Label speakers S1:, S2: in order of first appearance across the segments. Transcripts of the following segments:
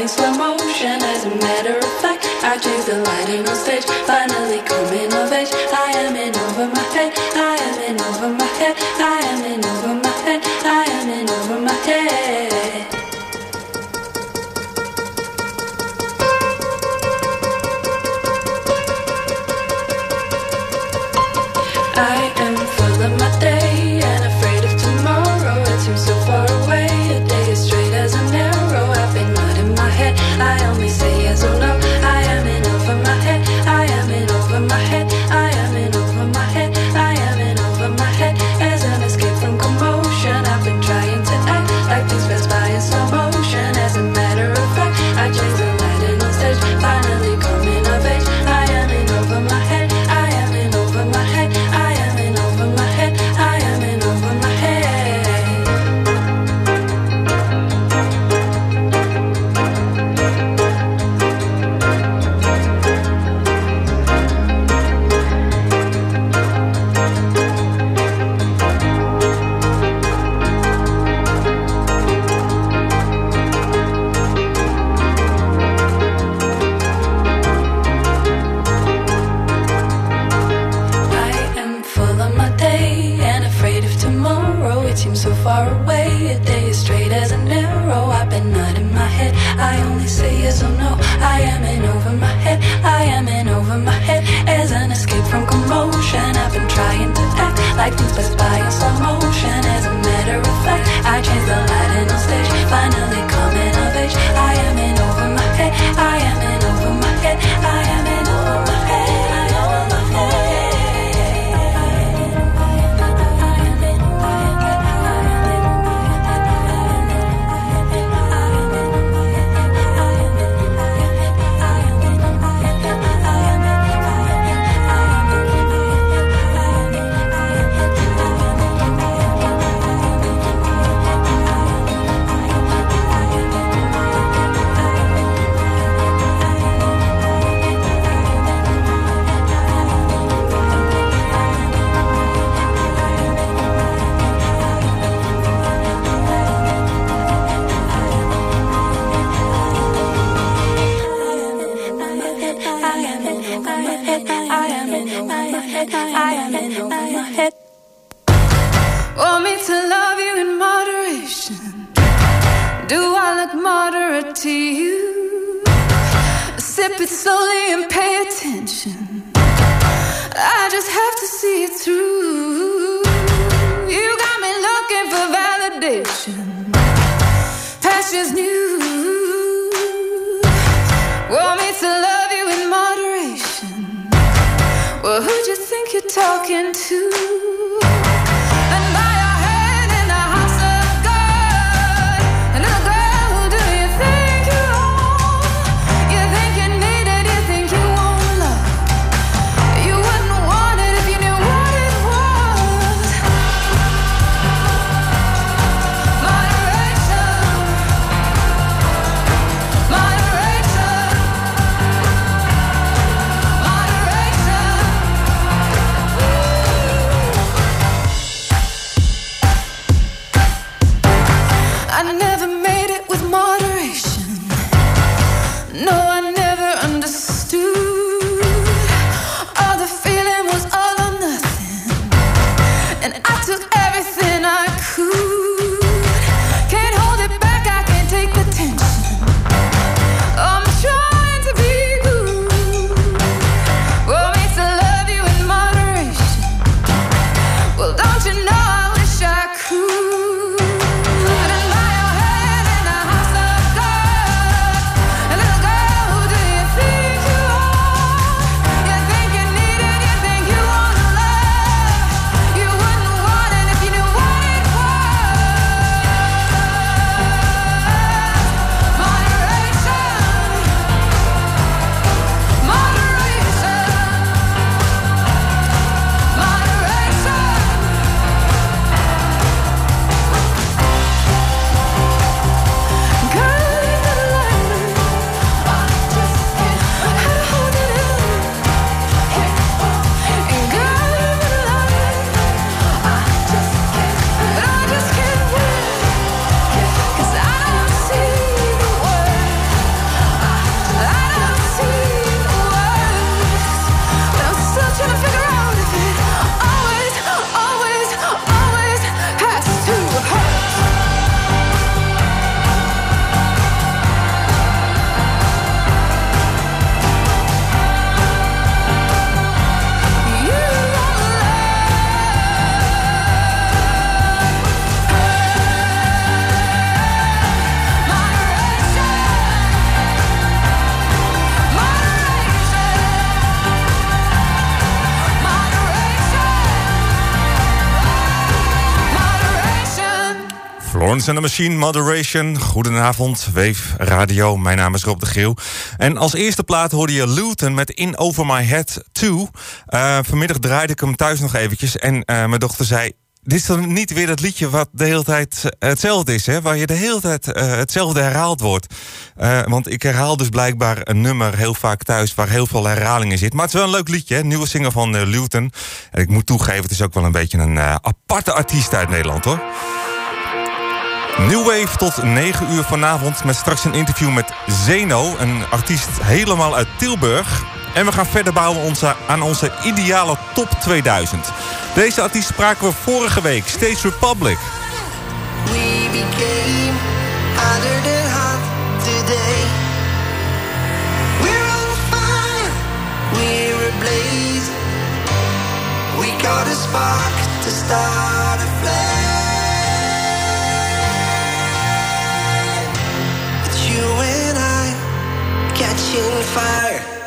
S1: in slow motion. As a matter of fact, I chase the lighting on stage. Finally coming of age. I am in over my head. I am in over my head. I
S2: you're talking to. And the
S3: Machine, Moderation. Goedenavond, Wave Radio. Mijn naam is Rob de Geel. En als eerste plaat hoorde je Luton met In Over My Head 2. Uh, vanmiddag draaide ik hem thuis nog eventjes. En uh, mijn dochter zei... Dit is dan niet weer dat liedje wat de hele tijd uh, hetzelfde is, hè? Waar je de hele tijd hetzelfde herhaald wordt. Want ik herhaal dus blijkbaar een nummer heel vaak thuis waar heel veel herhaling in zit. Maar het is wel een leuk liedje, hè? Nieuwe zinger van Luton. En ik moet toegeven, het is ook wel een beetje een aparte artiest uit Nederland, hoor. New Wave tot 9 uur vanavond met straks een interview met Zeno, een artiest helemaal uit Tilburg. En we gaan verder bouwen onze, aan onze ideale top 2000. Deze artiest spraken we vorige week, Stage Republic.
S4: We became hot today. We're we're. We got a spark to start fire.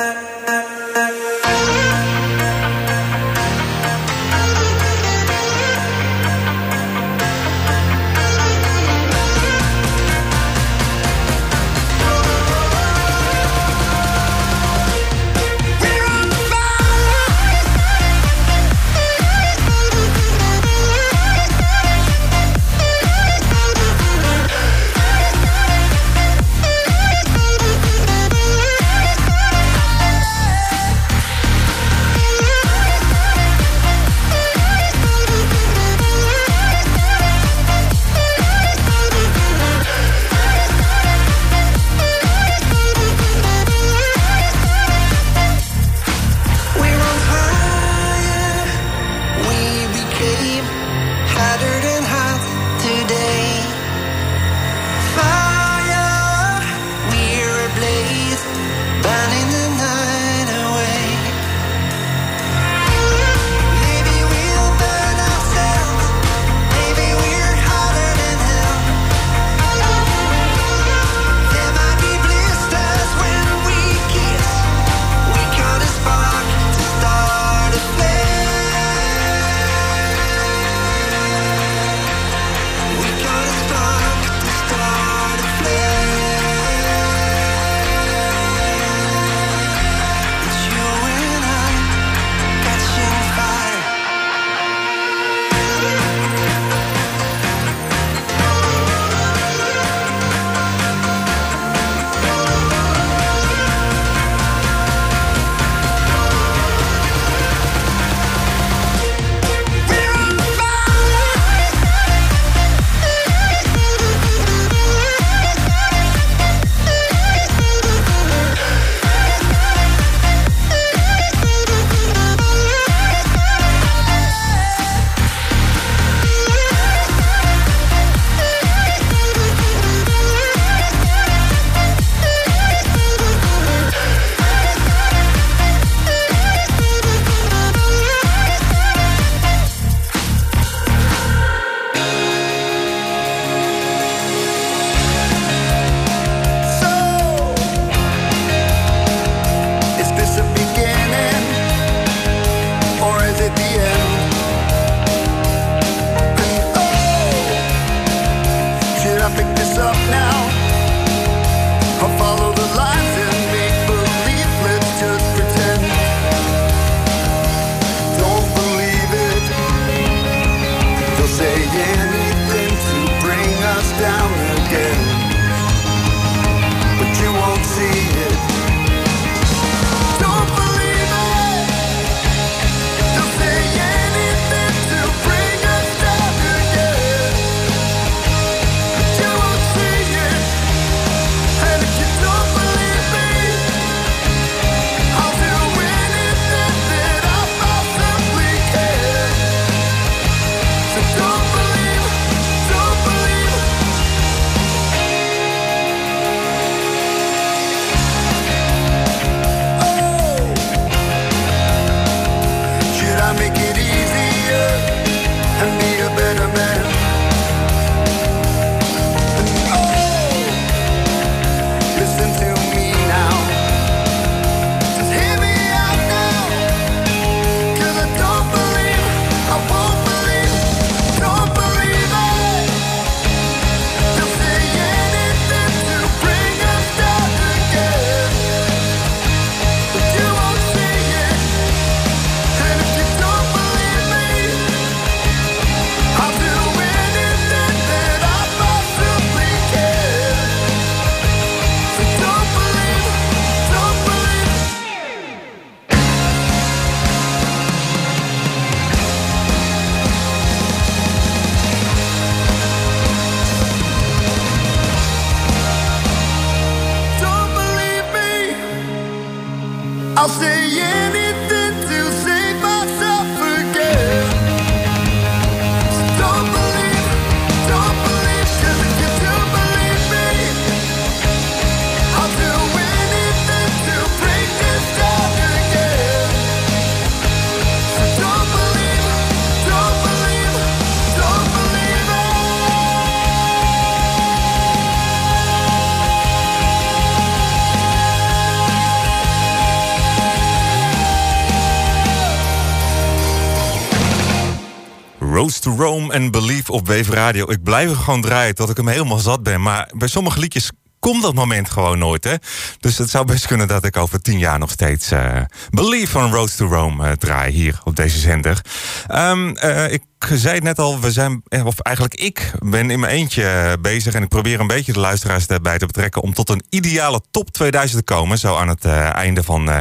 S3: En Believe op Wave Radio. Ik blijf er gewoon draaien tot ik hem helemaal zat ben. Maar bij sommige liedjes komt dat moment gewoon nooit, hè? Dus het zou best kunnen dat ik over tien jaar nog steeds eh, Believe van Roads to Rome eh, draai hier op deze zender. Ehm, eh, ik zei het net al, we zijn, eh, of eigenlijk ik ben in mijn eentje eh, bezig en ik probeer een beetje de luisteraars erbij te betrekken om tot een ideale top 2000 te komen, zo aan het eh, einde van eh,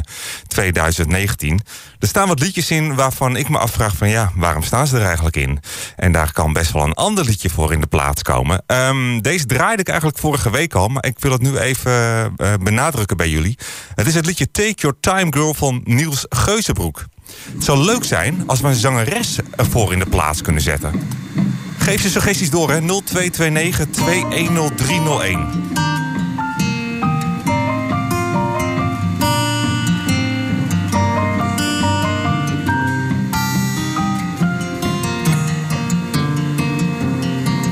S3: 2019. Er staan wat liedjes in waarvan ik me afvraag van ja, waarom staan ze er eigenlijk in? En daar kan best wel een ander liedje voor in de plaats komen. Ehm, deze draaide ik eigenlijk vorige week al, maar ik wil het nu even benadrukken bij jullie. Het is het liedje Take Your Time Girl van Niels Geuzenbroek. Het zou leuk zijn als we een zangeres ervoor in de plaats kunnen zetten. Geef je suggesties door, hè? 0229 210301.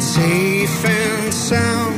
S5: safe and sound.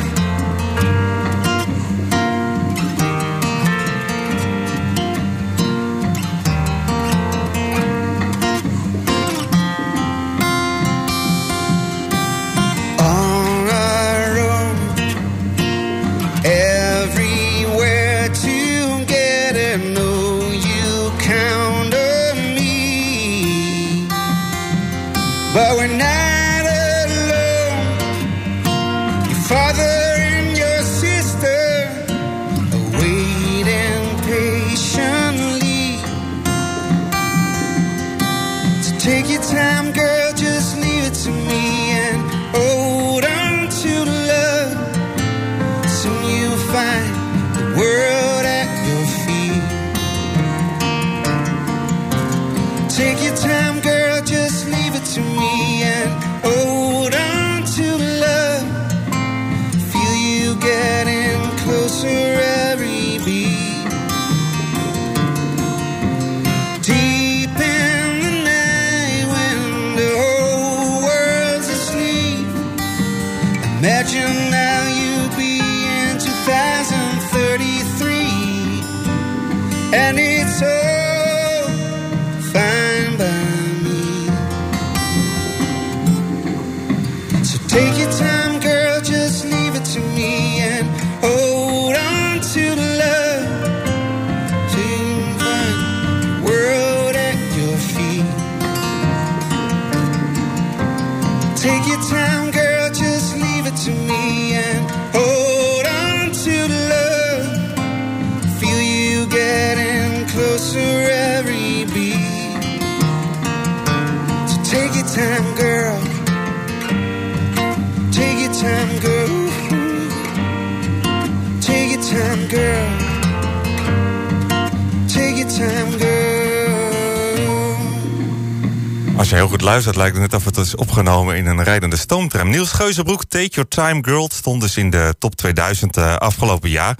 S3: Luistert, lijkt net of het is opgenomen in een rijdende stoomtram. Niels Geuzenbroek, Take Your Time Girl, stond dus in de top 2000 eh, afgelopen jaar.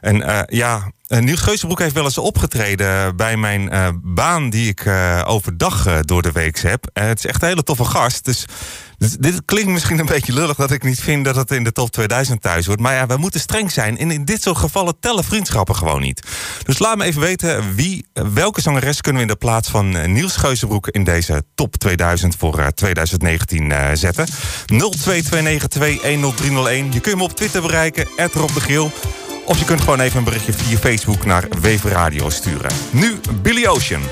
S6: En eh, ja, Niels Geuzenbroek heeft wel eens opgetreden bij mijn eh, baan die ik eh, overdag eh, door de week heb. Het is echt een hele toffe gast. Dus dit, klinkt misschien een beetje lullig dat ik niet vind dat het in de top 2000 thuis hoort. Maar ja, we moeten streng zijn. En in dit soort gevallen tellen vriendschappen gewoon niet. Dus laat me even weten wie, welke zangeres kunnen we in de plaats van eh, Niels Geuzenbroek in deze top 2000 voor eh, 2019 eh, zetten. 0229210301. Je kunt me op Twitter bereiken, Rob de. Of je kunt gewoon even een berichtje via Facebook naar Wever Radio sturen. Nu Billy Ocean.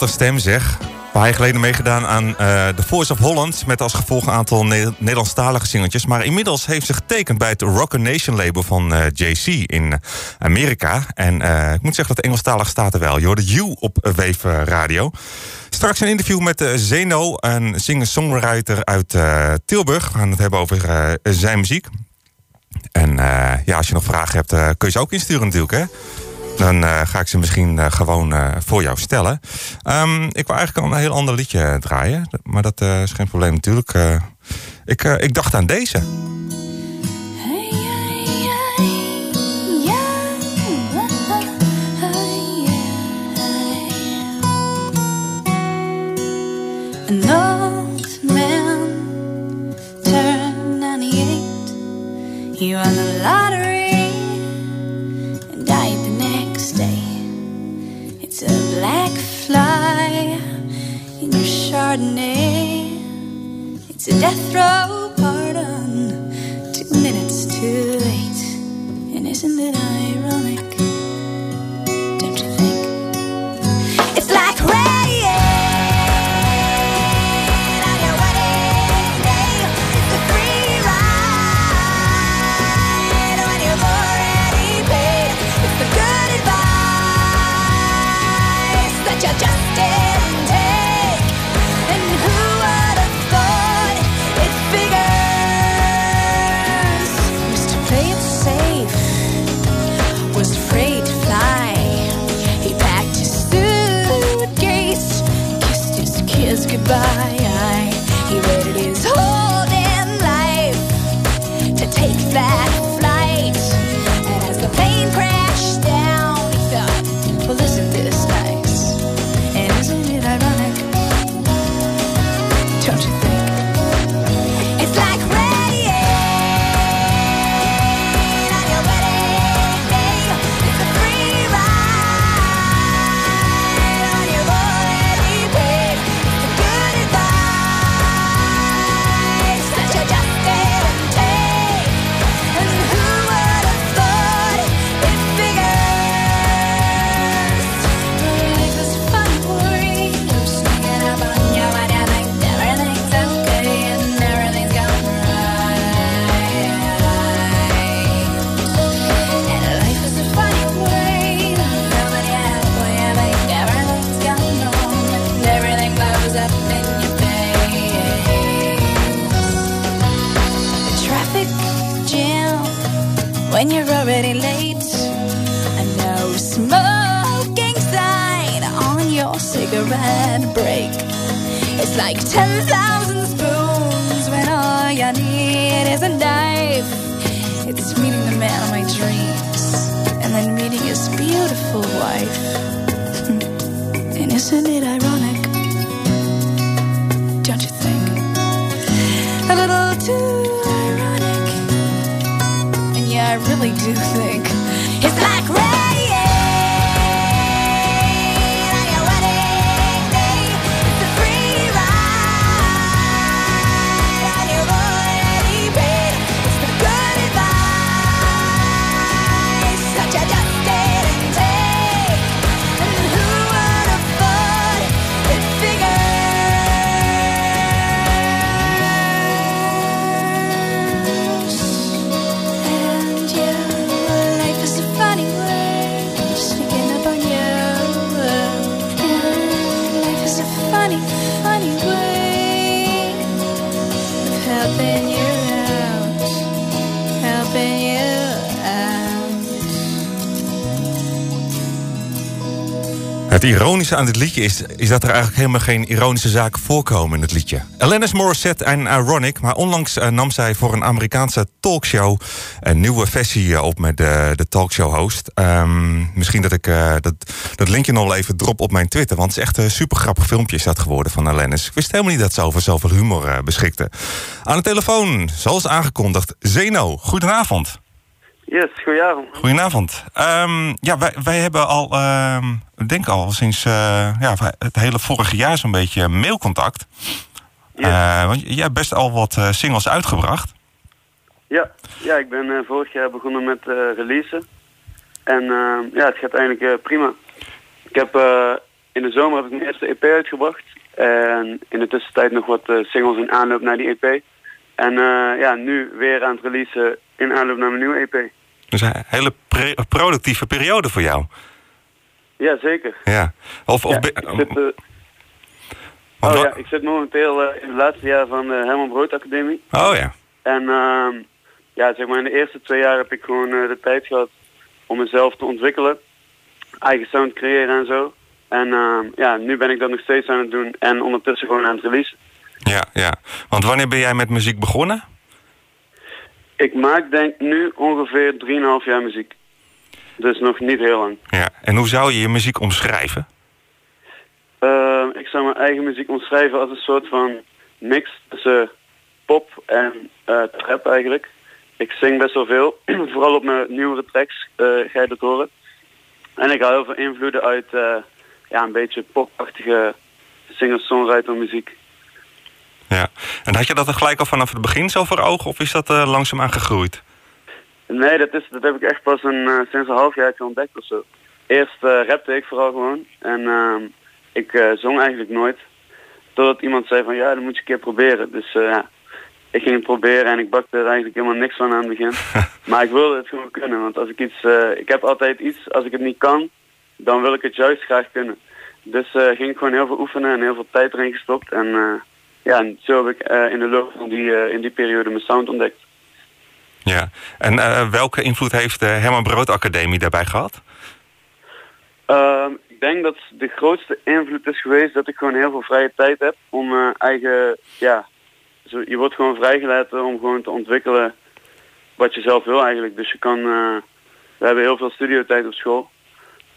S2: Wat stem zeg. Een paar jaar geleden meegedaan aan uh, The Voice of Holland... met als gevolg een aantal ne Nederlandstalige singeltjes. Maar inmiddels heeft ze getekend bij het Rock Nation label van uh, JC in Amerika. En uh, ik moet zeggen dat Engelstalig staat er wel. Je hoorde You op Wave Radio. Straks een interview met Zeno, een singer-songwriter uit Tilburg. We gaan het hebben over zijn muziek. En ja, als je nog vragen hebt, kun je ze ook insturen natuurlijk, hè? Dan uh, ga ik ze misschien uh, gewoon uh, voor jou stellen. Um, ik wil eigenlijk een heel ander liedje draaien. Maar dat is geen probleem natuurlijk. ik, ik dacht aan deze. Ironische aan dit liedje is, is dat er eigenlijk helemaal geen ironische zaken voorkomen in het liedje. Alanis Morissette en Ironic, maar onlangs eh, nam zij voor een Amerikaanse talkshow een nieuwe versie eh, op met de, de talkshow-host. Ehm, misschien dat ik eh, dat, dat linkje nog wel even drop op mijn Twitter, want het is echt een super grappig filmpje is dat geworden van Alanis. Ik wist helemaal niet dat ze over zoveel humor beschikte. Aan de telefoon, zoals aangekondigd, Zeno. Goedenavond.
S7: Yes, goedenavond.
S2: Goedenavond. Ehm, ja, wij, wij hebben al, ehm, ik denk al sinds eh, ja, het hele vorige jaar zo'n beetje mailcontact. Eh, want jij hebt best al wat eh, singles uitgebracht.
S7: Ja, ja ik ben vorig jaar begonnen met releasen. En eh, ja, het gaat eigenlijk prima. Ik heb in de zomer heb ik mijn eerste EP uitgebracht. En in de tussentijd nog wat singles in aanloop naar die EP. En ja, nu weer aan het releasen in aanloop naar mijn nieuwe EP.
S3: Dus een hele productieve periode voor jou.
S7: Ja, zeker.
S3: Ja. Of, of
S7: Ja, ik zit, eh, oh ja, ik zit momenteel eh, in het laatste jaar van de Herman Brood Academie.
S3: oh ja.
S7: En ehm, ja, zeg maar in de eerste twee jaar heb ik gewoon eh, de tijd gehad om mezelf te ontwikkelen. Eigen sound creëren en zo. En ehm, ja, nu ben ik dat nog steeds aan het doen en ondertussen gewoon aan het releasen.
S3: Ja, ja. Want wanneer ben jij met muziek begonnen?
S7: Ik maak denk nu ongeveer 3,5 jaar muziek. Dus nog niet heel lang.
S3: Ja. En hoe zou je je muziek omschrijven?
S7: Ehm, ik zou mijn eigen muziek omschrijven als een soort van mix tussen pop en eh, trap eigenlijk. Ik zing best wel veel. Vooral op mijn nieuwere tracks eh, ga je dat horen. En ik haal heel veel invloeden uit eh, ja, een beetje popachtige singer-songwriter muziek.
S3: Ja. En had je dat er gelijk al vanaf het begin zo voor ogen? Of is dat eh, langzaamaan gegroeid?
S7: Nee, dat, is, dat heb ik echt pas een, eh, sinds een half jaar ontdekt of zo. Eerst eh, rapte ik vooral gewoon. En ehm, ik zong eigenlijk nooit. Totdat iemand zei van ja, dat moet je een keer proberen. Dus ja, ik ging het proberen en ik bakte er eigenlijk helemaal niks van aan het begin. maar ik wilde het gewoon kunnen. Want als ik iets, ik heb altijd iets, als ik het niet kan, dan wil ik het juist graag kunnen. Dus ging ik gewoon heel veel oefenen en heel veel tijd erin gestopt. En ja, en zo heb ik eh, in de loop van die, eh, in die periode mijn sound ontdekt.
S3: Ja. En eh, welke invloed heeft de Herman Brood Academie daarbij gehad?
S7: Ehm, ik denk dat de grootste invloed is geweest dat ik gewoon heel veel vrije tijd heb om eigen, ja, zo, je wordt gewoon vrijgelaten om gewoon te ontwikkelen wat je zelf wil eigenlijk. Dus je kan, we hebben heel veel studiotijd op school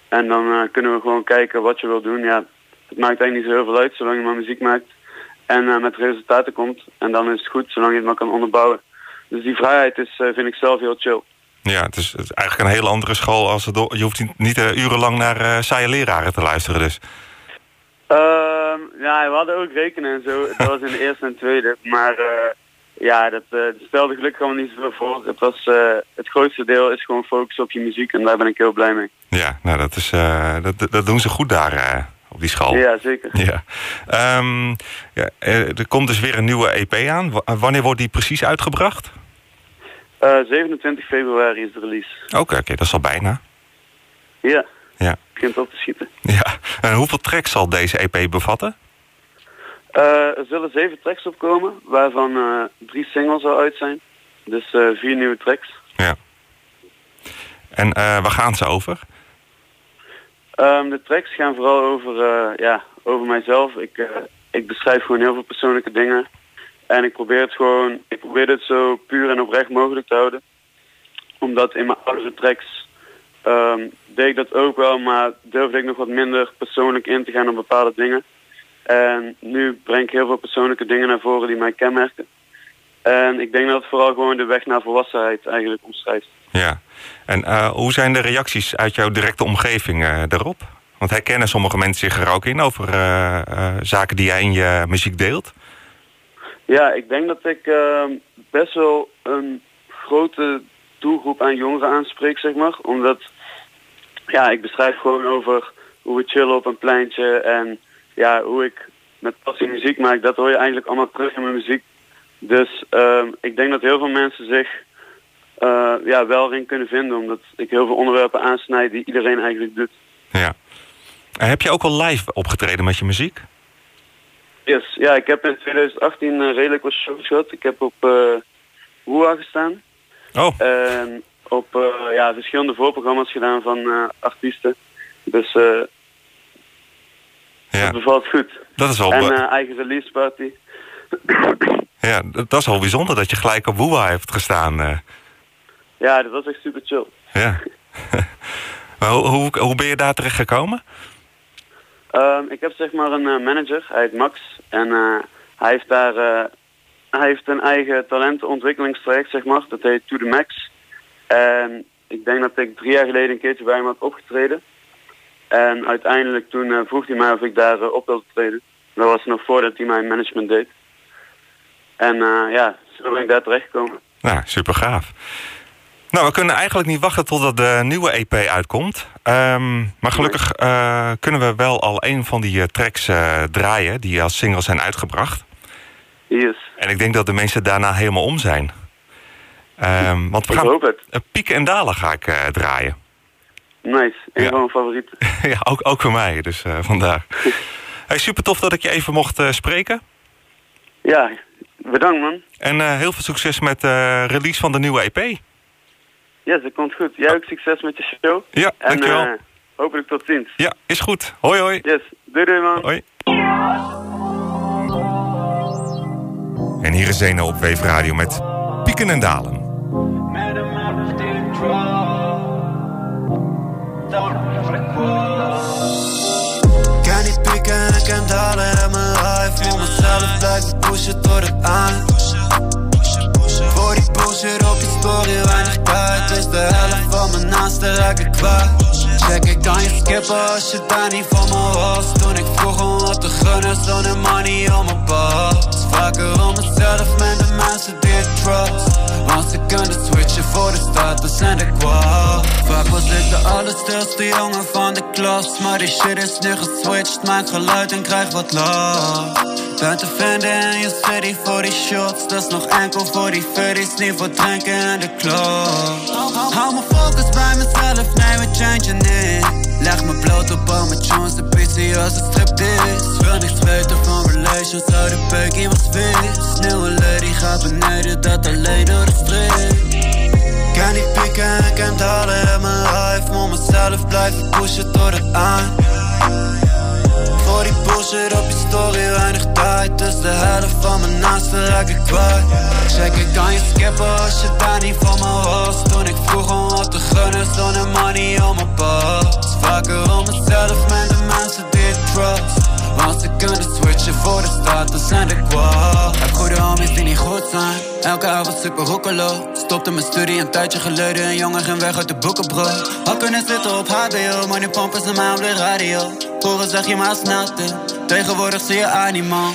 S7: en dan kunnen we gewoon kijken wat je wil doen. Ja, het maakt eigenlijk niet zo heel veel uit zolang je maar muziek maakt en eh, met resultaten komt. En dan is het goed zolang je het maar kan onderbouwen. Dus die vrijheid is, eh, vind ik zelf heel chill.
S3: Ja, het is, het is eigenlijk een hele andere school. Als het, je hoeft niet, eh, urenlang naar saaie leraren te luisteren. Dus.
S7: Ehm, ja, we hadden ook rekenen en zo. Dat was in de eerste en tweede. Maar ja, dat stelde gelukkig allemaal niet zoveel voor. Het, was, het grootste deel is gewoon focussen op je muziek en daar ben ik heel blij mee.
S3: Ja, nou, dat, is, dat, dat doen ze goed daar op die school.
S7: Ja, zeker.
S3: Ja. Ehm, ja, eh, er komt dus weer een nieuwe EP aan. W- wanneer wordt die precies uitgebracht?
S7: Eh, 27 februari is de release.
S3: Oké, oké, dat is al bijna.
S7: Ja,
S3: Ja.
S7: begint op te schieten.
S3: ja. En hoeveel tracks zal deze EP bevatten?
S7: Eh, er zullen zeven tracks opkomen, waarvan eh, drie singles al uit zijn. Dus eh, vier nieuwe tracks.
S3: Ja. En eh, waar gaan ze over?
S7: Ehm, de tracks gaan vooral over, eh, ja, over mijzelf. Ik, eh, ik beschrijf gewoon heel veel persoonlijke dingen. En ik probeer het gewoon, ik probeer het zo puur en oprecht mogelijk te houden. Omdat in mijn oudere tracks ehm, deed ik dat ook wel, maar durfde ik nog wat minder persoonlijk in te gaan op bepaalde dingen. En nu breng ik heel veel persoonlijke dingen naar voren die mij kenmerken. En ik denk dat het vooral gewoon de weg naar volwassenheid eigenlijk omschrijft.
S3: Ja. En eh, hoe zijn de reacties uit jouw directe omgeving eh, daarop? Want herkennen sommige mensen zich er ook in over eh, zaken die jij in je muziek deelt?
S7: Ja, ik denk dat ik ehm, best wel een grote doelgroep aan jongeren aanspreek, zeg maar. Omdat, ja, ik beschrijf gewoon over hoe we chillen op een pleintje en ja, hoe ik met passie muziek maak. Dat hoor je eigenlijk allemaal terug in mijn muziek. Dus ehm, ik denk dat heel veel mensen zich eh, ja, wel erin kunnen vinden, omdat ik heel veel onderwerpen aansnijd die iedereen eigenlijk doet.
S3: Ja. En heb je ook al live opgetreden met je muziek?
S7: Yes, ja, ik heb in 2018 eh, redelijk wat shows gehad. Ik heb op uh, gestaan.
S3: Oh,
S7: En op eh, ja, verschillende voorprogramma's gedaan van eh, artiesten. Dus eh
S3: ja.
S7: het bevalt goed.
S3: Dat is wel,
S7: En eh, eigen release party.
S3: ja, dat dat is wel bijzonder dat je gelijk op Woeha heeft gestaan.
S7: Ja, dat was echt super chill.
S3: ja. maar hoe, hoe, hoe ben je daar terecht gekomen?
S7: Ehm, ik heb zeg maar een eh, manager, hij heet Max. En eh, hij heeft daar eh, hij heeft een eigen talentenontwikkelingstraject, zeg maar. Dat heet To The Max. En ik denk dat ik drie jaar geleden een keertje bij hem had opgetreden. En uiteindelijk toen vroeg hij mij of ik daar op wilde treden. Dat was nog voordat hij mijn management deed. En ja, zo ben ik daar terechtgekomen.
S3: Nou, super gaaf. Nou, we kunnen eigenlijk niet wachten totdat de nieuwe EP uitkomt. Ehm, maar gelukkig eh, kunnen we wel al een van die eh, tracks eh, draaien... die als singles zijn uitgebracht.
S7: Yes,
S3: En ik denk dat de mensen daarna helemaal om zijn. Ehm, want we
S7: ik
S3: gaan
S7: hoop het.
S3: pieken en dalen ga ik draaien.
S7: Nice, een
S3: Ja.
S7: van mijn favorieten.
S3: ja, ook, ook voor mij, dus vandaar. Hey, super tof dat ik je even mocht spreken.
S7: Ja, bedankt man.
S3: En heel veel succes met de release van de nieuwe EP.
S7: Yes, dat komt goed. Jij ook succes met je show.
S3: Ja,
S7: En
S3: dankjewel.
S7: eh, hopelijk tot ziens.
S3: Ja, is goed. Hoi, hoi.
S7: Yes, doei doei man.
S3: Hoi. En hier is Zeno op Weef Radio met Pieken en Dalen.
S8: Kan niet pieken en kan dalen in mijn life Moet mezelf blijven pushen tot het aan Voor bullshit op je story weinig tijd Dus de helft van mijn naasten raak ik kwijt Check ik kan je skippen als je daar niet van me was Toen ik vroeg om wat te gunnen zonder money om mijn pas Vaker om mezelf met de die ik trust Want ze kunnen switchen voor de status en de kwal Vaak was ik de allerstilste jongen van de klas. Maar die shit is nu geswitcht Maak geluid en krijg wat love Ben te vinden in je city voor die shots. Dat is nog enkel voor die furries Niet voor drinken in de club. Hou mijn focus bij mezelf, nee we changen niet Leg me bloot op al mijn tunes De PC als een striptease. Wil niks weten van relations Zou de peukie was vis. Nieuwe gaat beneden Dat alleen door de streep kan niet pieken en kan dalen in mijn life Moet mezelf blijven pushen tot het aan. Voor die bullshit op je story weinig tijd Dus de helft van mijn naasten raak ik kwijt. Check ik kan je skippen als je daar niet van me was Toen ik vroeg om wat te gunnen zonder money om mijn pas Vaker om mezelf met de mensen die ik trust want ze kunnen switchen voor de status en de kwal Heb goede homies die niet goed zijn. Elke avond super roekeloos. Stopte mijn studie een tijdje geleden. Een jongen ging weg uit de boeken bro Had kunnen zitten op HBO Maar nu pompen ze mij op de radio. Vroeger zag je maar snatten. Tegenwoordig zie je animo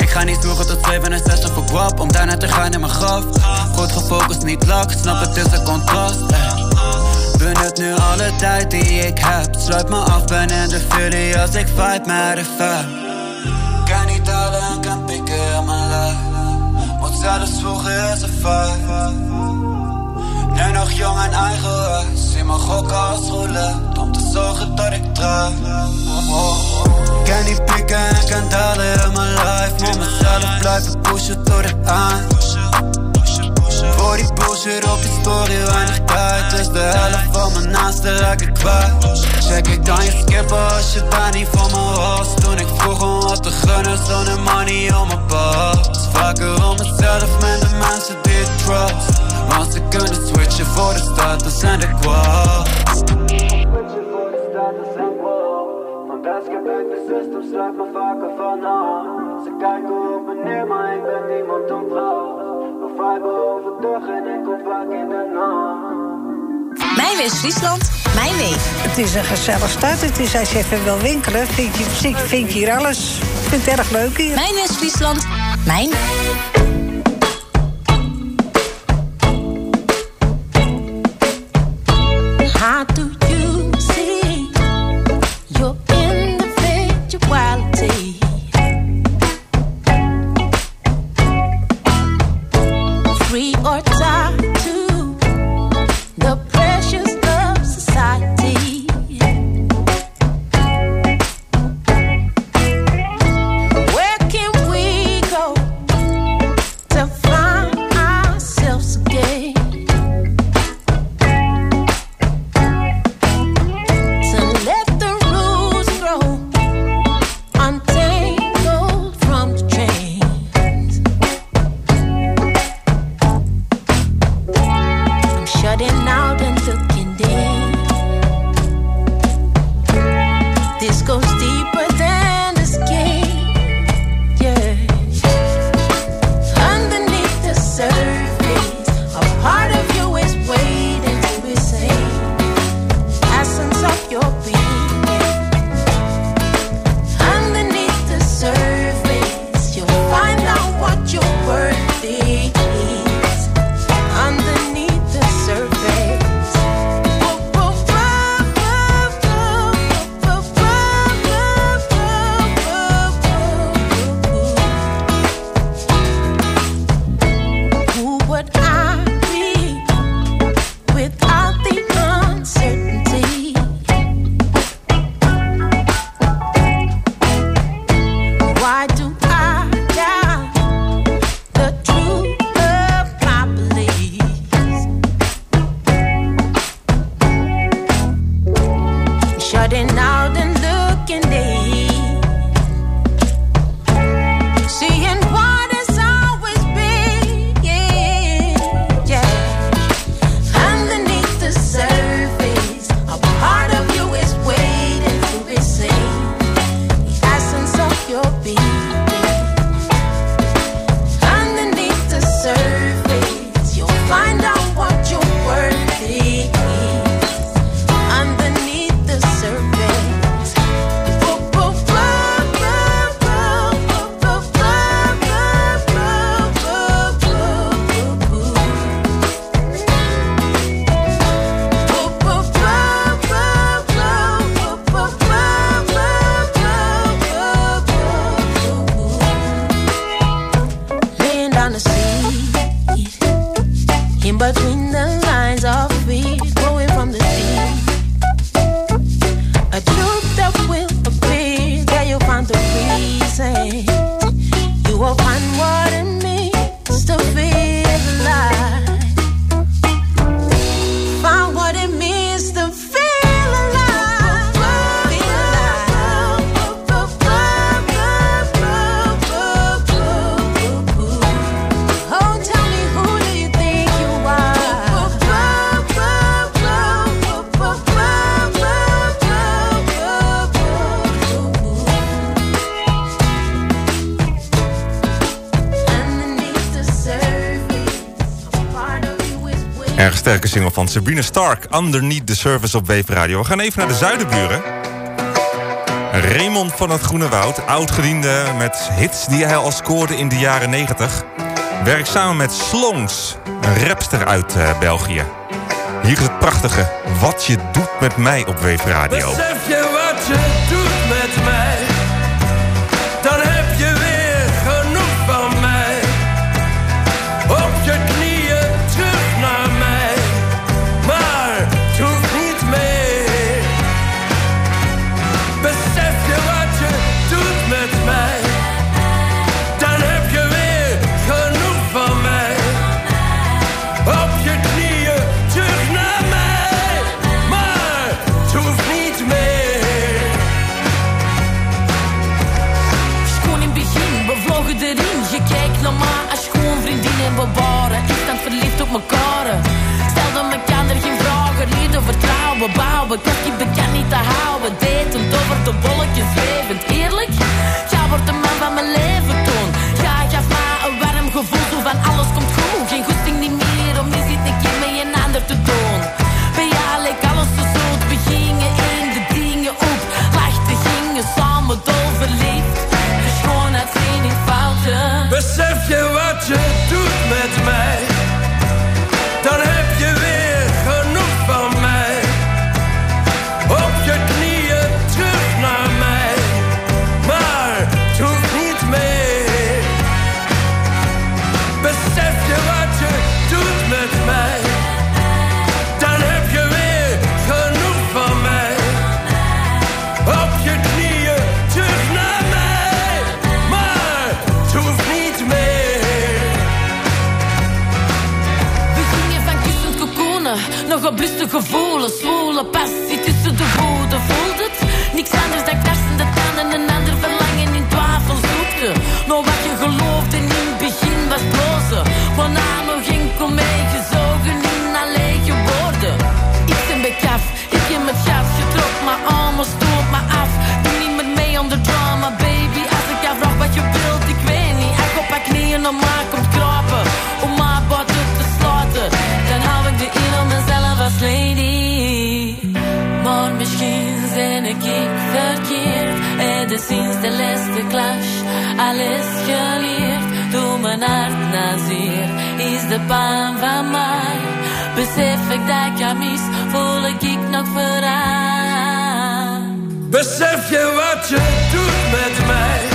S8: ik ga niet zoeken tot 67 voor guap Om daarna te gaan in mijn graf. Goed gefocust, niet lak Snap het is een contrast. Benut nu alle tijd die ik heb. Sluit me af, ben in de Philly als ik fight met de fam Kan niet halen en kan pikken in mijn lijf. Moet zelfs vroeger is een fight Nu nog jong en eigenwijs Zie me gokken als roulette Om te zorgen dat ik draai kan niet pikken en kan dalen in mijn life Moet mezelf blijven pushen tot het aan Voor die bullshit op je story weinig tijd. Dus de helft van mijn naasten raak ik kwijt. Check ik kan je skippen als je daar niet van me was Toen ik vroeg om wat te gunnen zonder money om mijn pas Vaker om mezelf met de mensen die ik trust. Want ze kunnen switchen voor de status en de van de system sluit me vaker vanaf Ze kijken op me neer, maar ik ben niemand ontrouw We viben overdag en ik kom vaak in de nacht
S9: Mijn West-Friesland, mijn week.
S10: Het is een gezellig stad. Het is als je even wil winkelen, vind je, vind, vind je hier alles. Ik vind het erg leuk hier.
S9: Mijn West-Friesland, mijn...
S11: How
S12: Lekker single van Sabrina Stark, Underneath the Surface op Wave Radio. We gaan even naar de zuidenburen. Raymond van het Groene Woud, oudgediende met hits die hij al scoorde in de jaren 90. Werkt samen met Slongs, een rapster uit eh, België. Hier is het prachtige Wat je doet met mij op Wave Radio.
S13: ik aan mis, voel ik ik nog verraad.
S14: Besef je wat je doet met mij?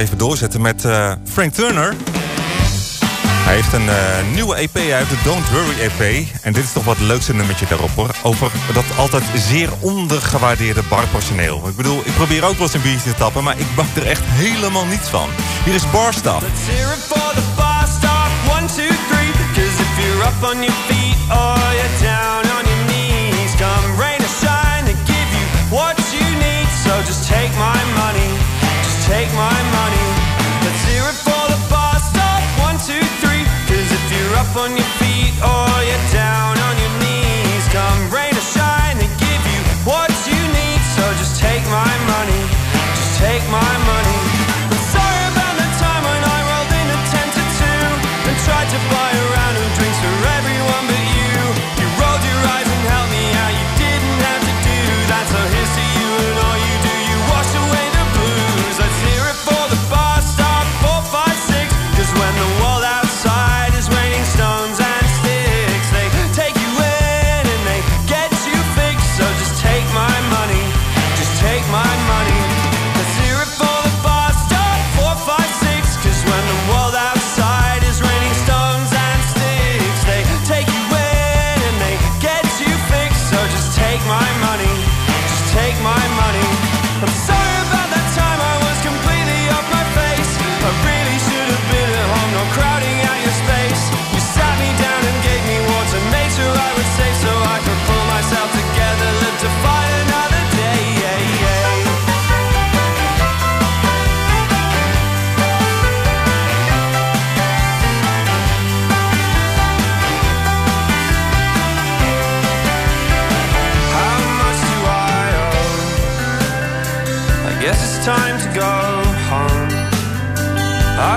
S3: even doorzetten met eh, Frank Turner. Hij heeft een eh, nieuwe EP uit, de Don't Worry EP. En dit is toch wat leukste nummertje daarop hoor. Over dat altijd zeer ondergewaardeerde barpersoneel. Ik bedoel, ik probeer ook wel eens een biertje te tappen, maar ik bak er echt helemaal niets van. Hier is
S15: Barstaf. The bar stop. If you're up on your feet or you're down on your knees. Come give you what you need. So just take my take my money. Let's hear it for the bar stop. One, two, three. Cause if you're up on your feet or you're down on your knees, come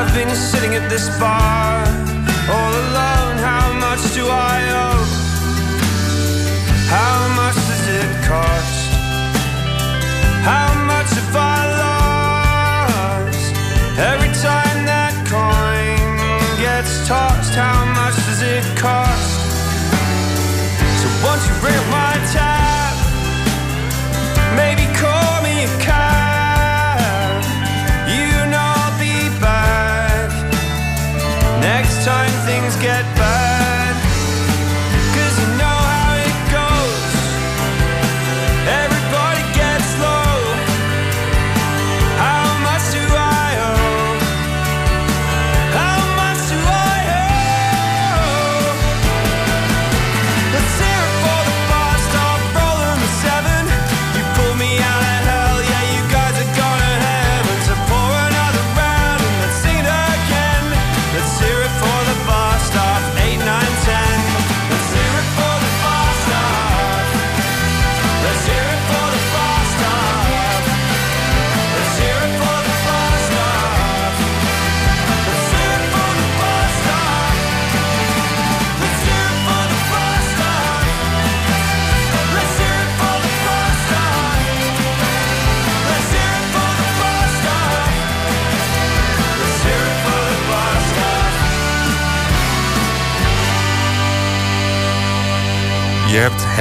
S15: I've been sitting at this bar all alone. How much do I owe?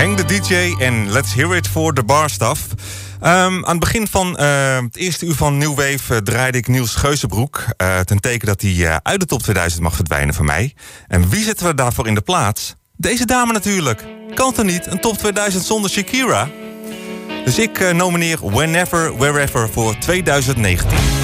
S16: Hang the DJ en Let's Hear It for the Bar Stuff. Ehm, aan het begin van eh, het eerste uur van New Wave eh, draaide ik Niels Geuzenbroek. eh, ten teken dat hij uit de top 2000 mag verdwijnen van mij. En wie zetten we daarvoor in de plaats? Deze dame natuurlijk. Kan er niet, een top 2000 zonder Shakira? Dus ik nomineer Whenever, Wherever voor 2019.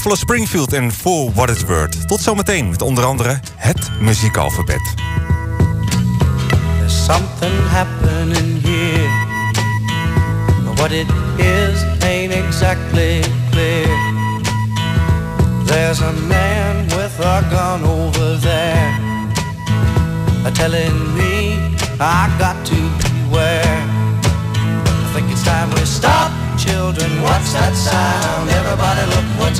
S16: Buffalo Springfield en For What It's Worth. Tot zometeen met onder andere het muziekalfabet.
S17: There's something happening here. But What it is ain't exactly clear. There's a man with a gun over there, telling me I got to beware. I think it's time we stop, children. What's that sound? Everybody, look what's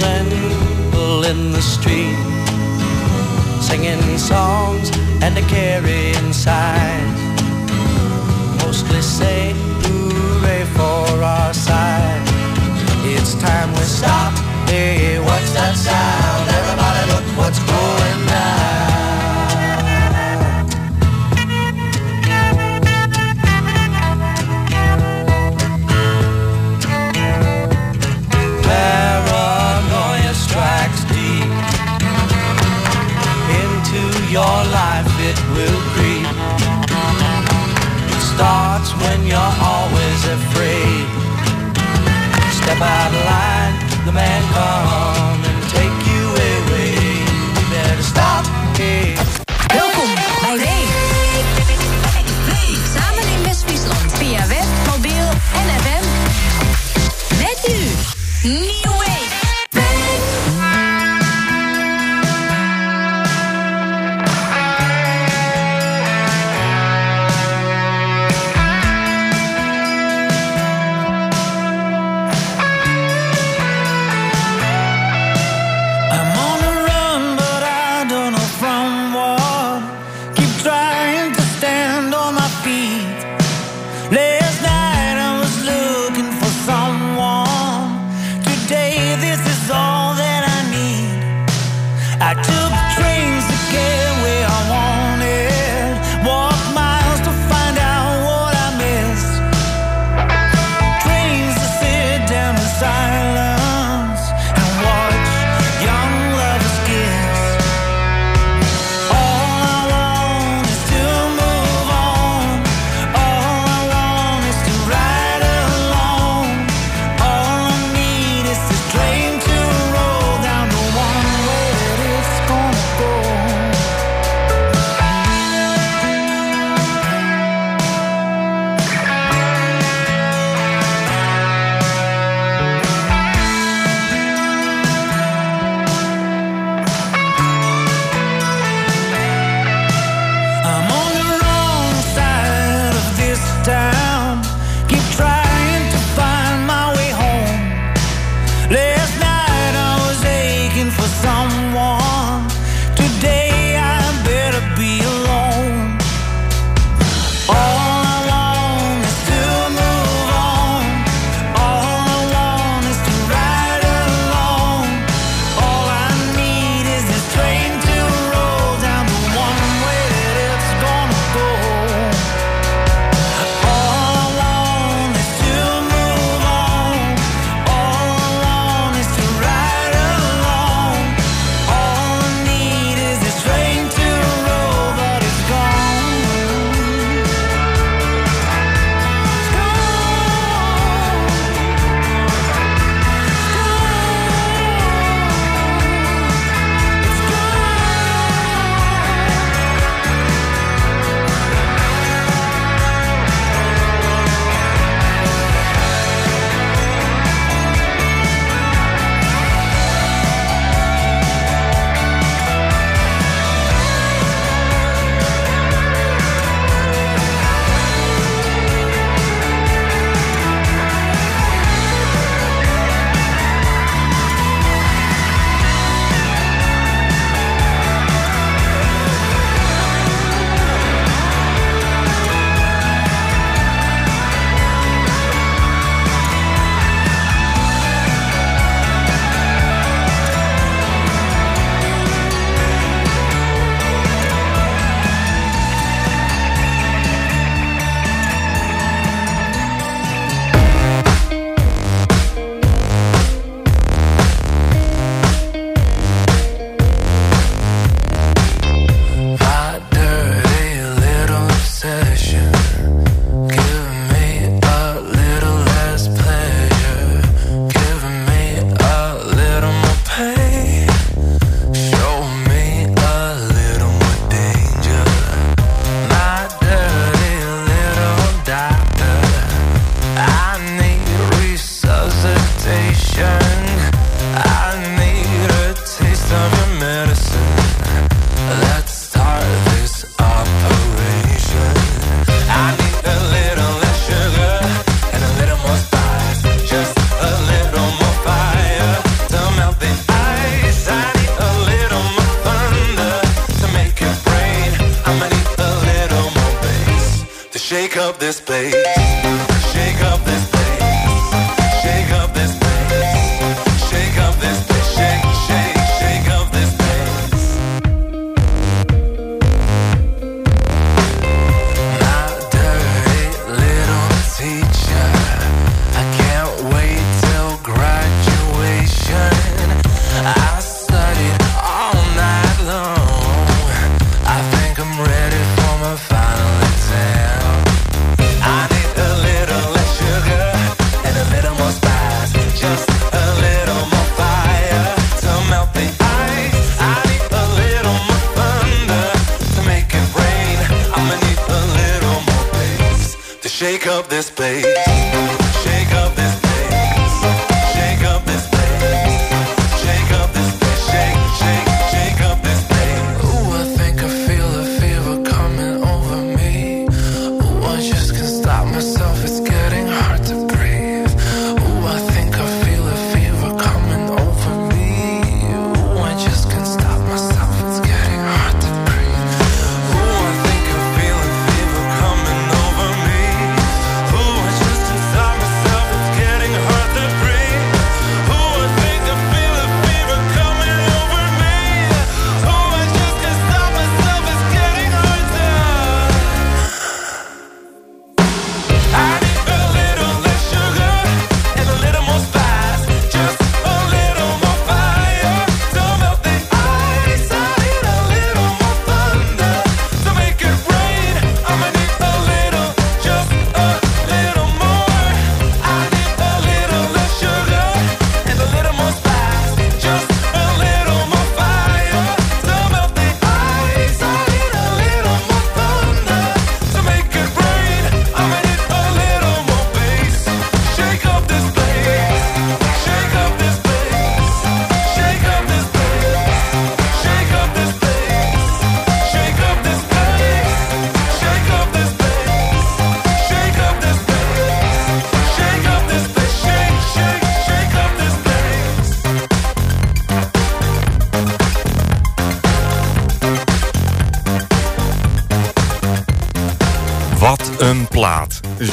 S17: girls people in the street singing songs and a carrying signs. Mostly say hooray for our side. It's time we stop. Hey, what's that sound? Everybody look what's going down. by the line, the man come and take you away. You better stop it
S5: Welkom bij Lee. Samen in West-Friesland via web, mobiel en FM. Met u.
S9: Nieuw.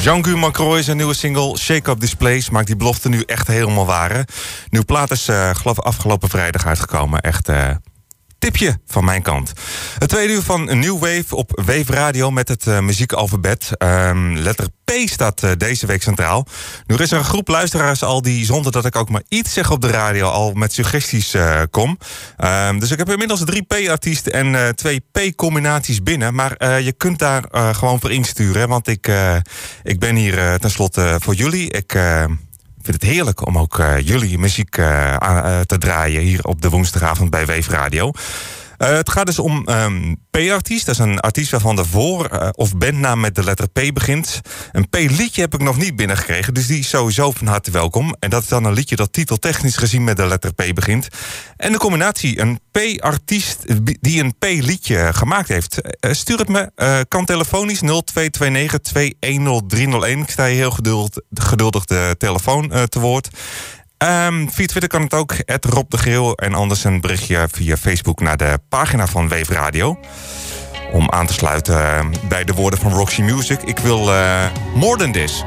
S9: Jean-Guy Macroy zijn nieuwe single Shake Up This Place maakt die belofte nu echt helemaal waar. Nieuw plaat is eh, geloof afgelopen vrijdag uitgekomen. Echt eh, tipje van mijn kant. Het tweede uur van New Wave op Wave Radio met het eh, muziekalfabet. Ehm, letter staat eh, deze week centraal. Nu is er een groep luisteraars al die zonder dat ik ook maar iets zeg op de radio al met suggesties eh, kom. Ehm, dus ik heb inmiddels drie P-artiesten en eh, twee P-combinaties binnen. Maar je kunt daar gewoon voor insturen. Want ik, ik ben hier tenslotte voor jullie. Ik vind het heerlijk om ook jullie muziek te draaien hier op de woensdagavond bij Weef Radio. Eh, het gaat dus om ehm, P-artiest. Dat is een artiest waarvan de voor- eh, of bandnaam met de letter P begint. Een P-liedje heb ik nog niet binnengekregen, dus die is sowieso van harte welkom. En dat is dan een liedje dat titeltechnisch gezien met de letter P begint. En de combinatie, een P-artiest die een P-liedje gemaakt heeft. Eh, stuur het me, kan telefonisch 0229 210301. Ik sta je heel geduld, geduldig de telefoon te woord. Ehm, via Twitter kan het ook, Rob de Geel. En anders een berichtje via Facebook naar de pagina van Wave Radio. Om aan te sluiten eh, bij de woorden van Roxy Music. Ik wil eh, more than this.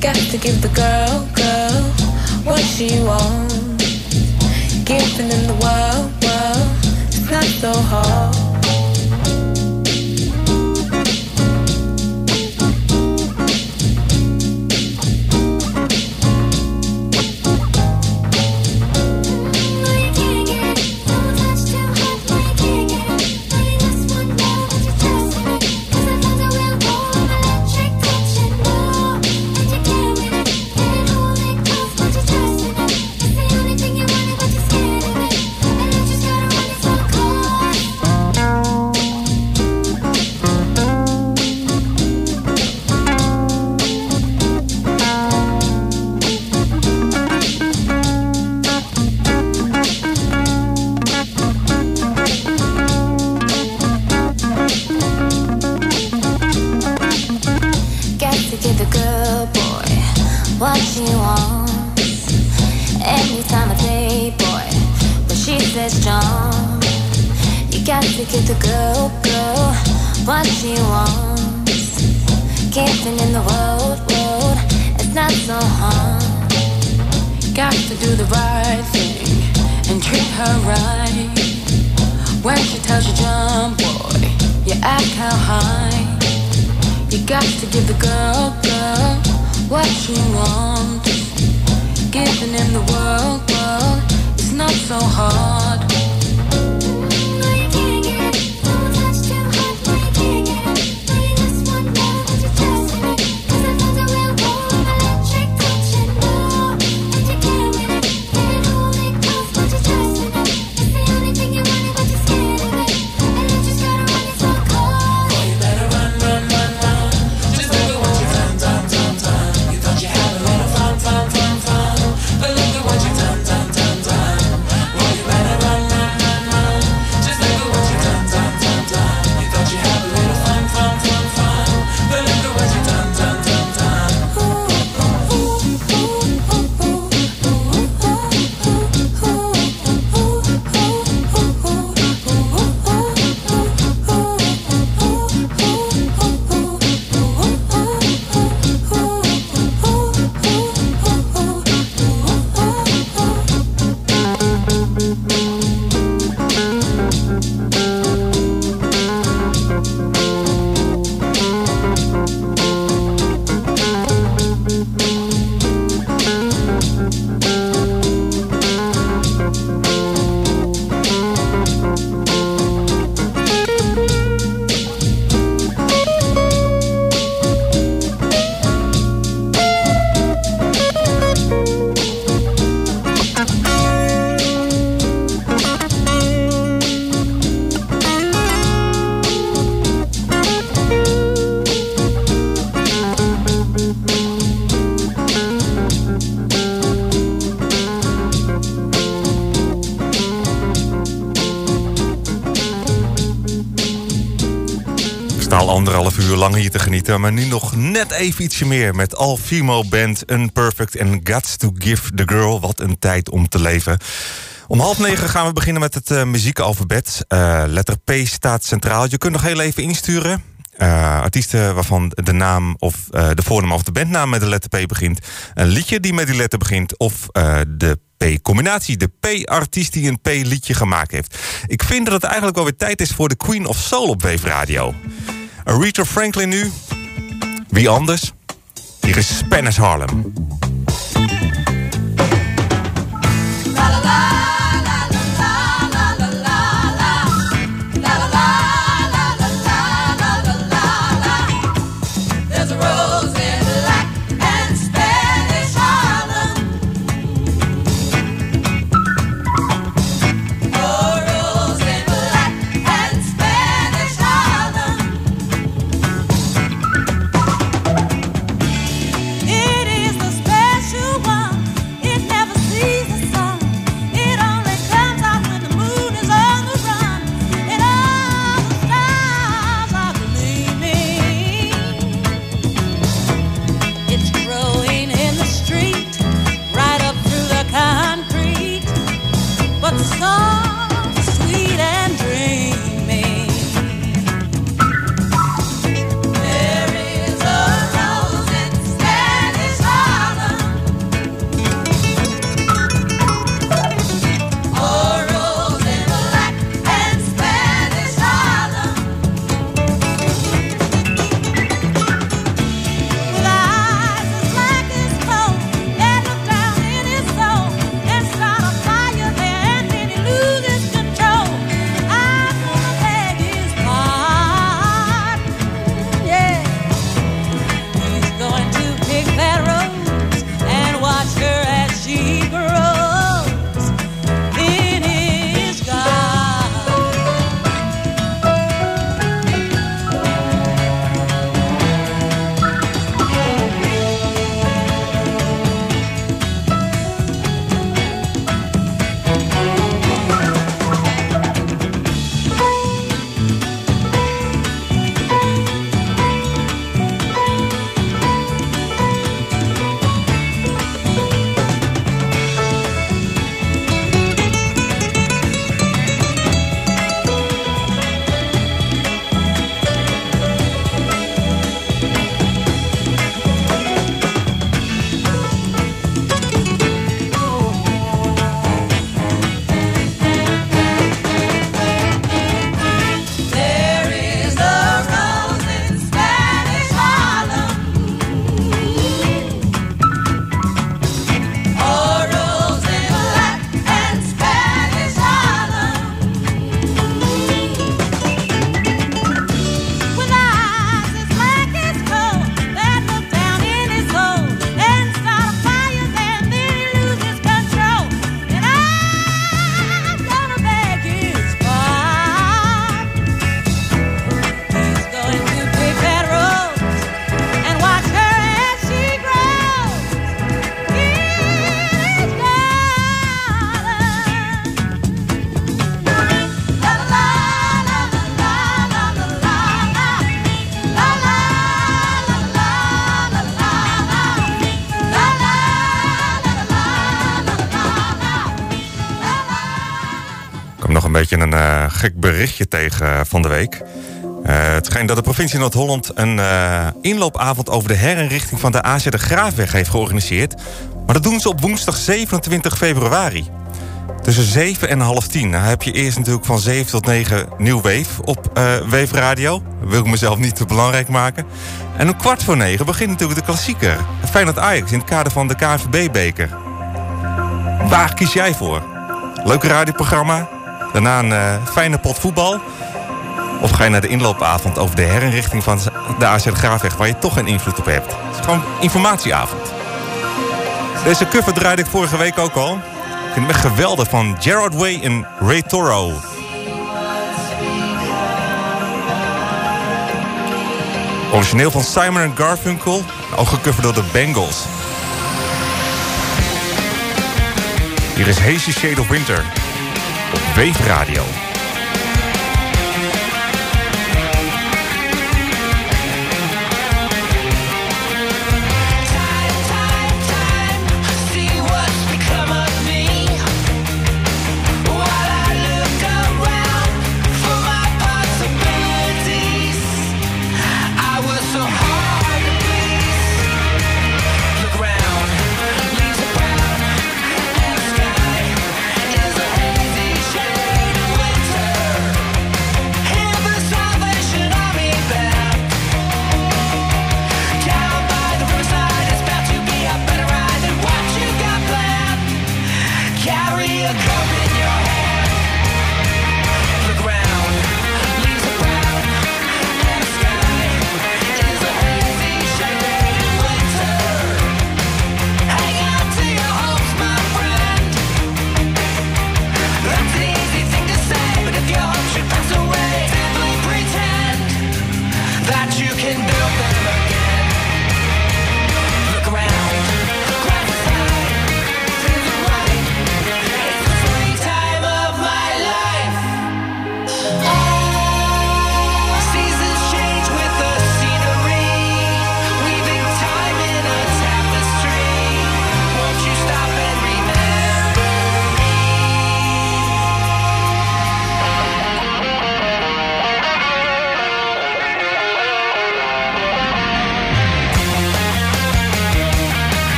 S16: Got to give the girl, girl, what she wants. Giving in the world, world, it's not so hard.
S3: Uur lang hier te genieten, maar nu nog net even ietsje meer met All Female Band Unperfect and Guts to Give the Girl. Wat een tijd om te leven. Om half negen gaan we beginnen met het eh, muziekalfabet. Eh, letter P staat centraal. Je kunt nog heel even insturen. Eh, artiesten waarvan de naam of de voornaam of de bandnaam met de letter P begint. Een liedje die met die letter begint. Of de P-combinatie. De P-artiest die een P-liedje gemaakt heeft. Ik vind dat het eigenlijk wel weer tijd is voor de Queen of Soul op Wave Radio. Aretha Franklin nu. Wie anders? Hier is Spanish Harlem. Berichtje tegen van de week. Eh, het schijnt dat de provincie Noord-Holland een eh, inloopavond over de herinrichting van de AZ de Graafweg heeft georganiseerd. Maar dat doen ze op woensdag 27 februari. Tussen 7 en half 10. Dan heb je eerst natuurlijk van 7 tot 9 Nieuw Weef op eh Weef Radio. Wil ik mezelf niet te belangrijk maken. En om kwart voor 9 begint natuurlijk de klassieker. Feyenoord Ajax in het kader van de KNVB-beker. Waar kies jij voor? Leuk radioprogramma. Daarna een eh, fijne pot voetbal. Of ga je naar de inloopavond over de herinrichting van de AZ Graafweg... waar je toch geen invloed op hebt. Het is gewoon informatieavond. Deze cover draaide ik vorige week ook al. Ik vind hem echt geweldig van Gerard Way en Ray Toro. Origineel van Simon Garfunkel, ook gecoverd door de Bengals. Hier is Hazy Shade of Winter Wave Radio.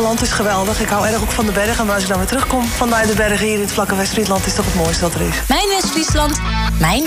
S18: Land is geweldig. Ik hou erg ook van de bergen. Maar als ik dan weer terugkom vanuit de bergen hier in het vlakke West-Friesland... is toch het mooiste wat er is.
S19: Mijn West-Friesland, mijn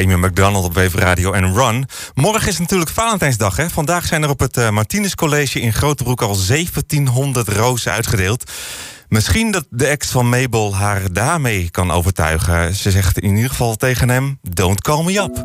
S3: Amy McDonald op Wave Radio en Run. Morgen is natuurlijk Valentijnsdag. Hè? Vandaag zijn er op het uh, Martinus College in Grotebroek al 1700 rozen uitgedeeld. Misschien dat de ex van Mabel haar daarmee kan overtuigen. Ze zegt in ieder geval tegen hem: Don't call me up.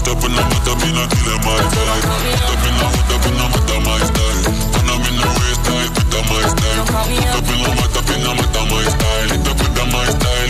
S12: hooked up and I'm hooked my vibe. Hooked up up my style. When I'm in the put my style. Hooked up up my style. Hooked up with my style.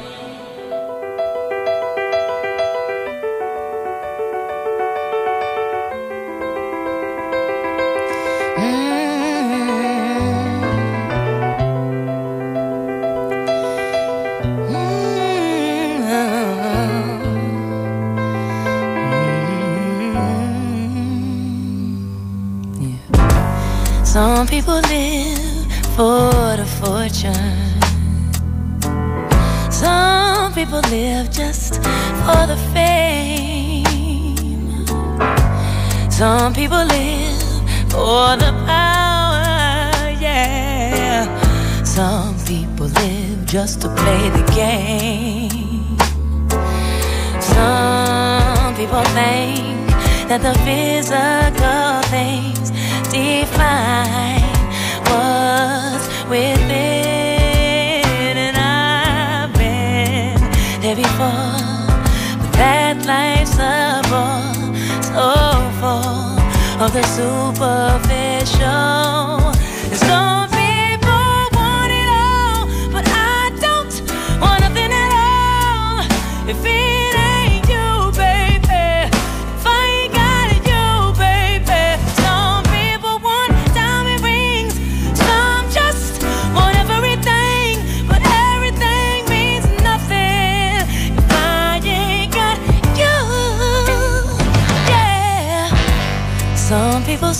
S11: Just to play the game. Some people think that the physical things define what's within, and I've been there before. But that life's a bore, so full of the superficial.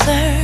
S11: closer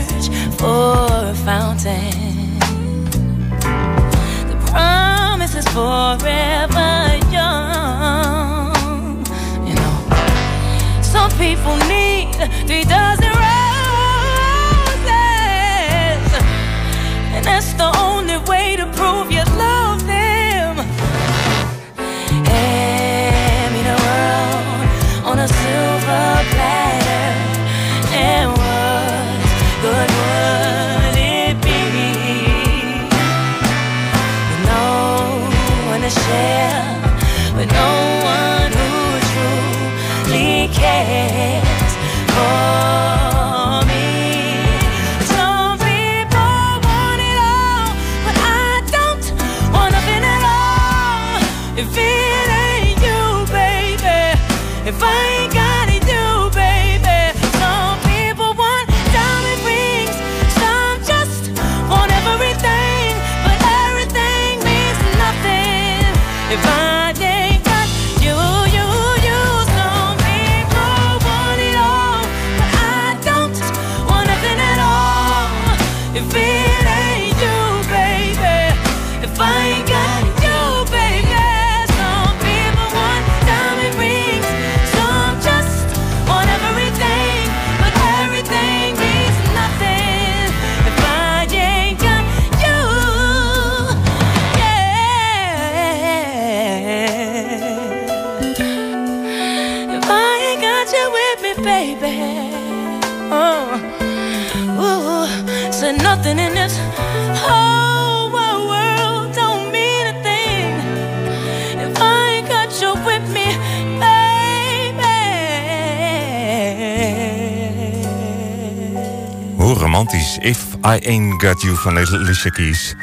S11: I Ain't Got You
S3: van Alicia Keys.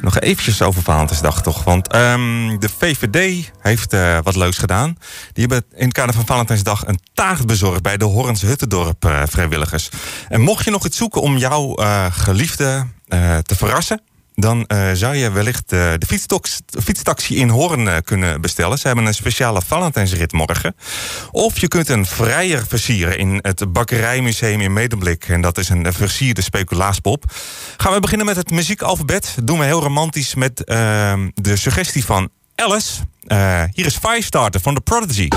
S3: Nog eventjes over Valentijnsdag toch. Want ehm, de VVD heeft eh, wat leuks gedaan. Die hebben in het kader van Valentijnsdag een taart bezorgd... bij de Horens Huttendorp eh, vrijwilligers. En mocht je nog iets zoeken om jouw eh, geliefde te verrassen... dan eh, zou je wellicht eh, de fietstaxi in Hoorn eh, kunnen bestellen. Ze hebben een speciale Valentijnsrit morgen. Of je kunt een vrijer versieren in het Bakkerijmuseum in Medemblik. En dat is een versierde speculaaspop. Gaan we beginnen met het muziekalfabet. Doen we heel romantisch met eh, de suggestie van Alice. Hier is Firestarter van The Prodigy.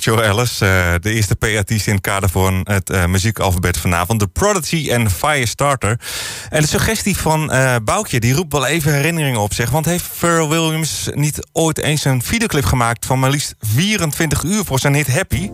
S6: Joe Ellis, eh, de eerste PAT's in het kader van het uh, muziekalfabet vanavond. The Prodigy en Firestarter. En de suggestie van uh, Boukje, die roept wel even herinneringen op zeg. Want heeft Pharrell Williams niet ooit eens een videoclip gemaakt van maar liefst 24 uur voor zijn hit Happy?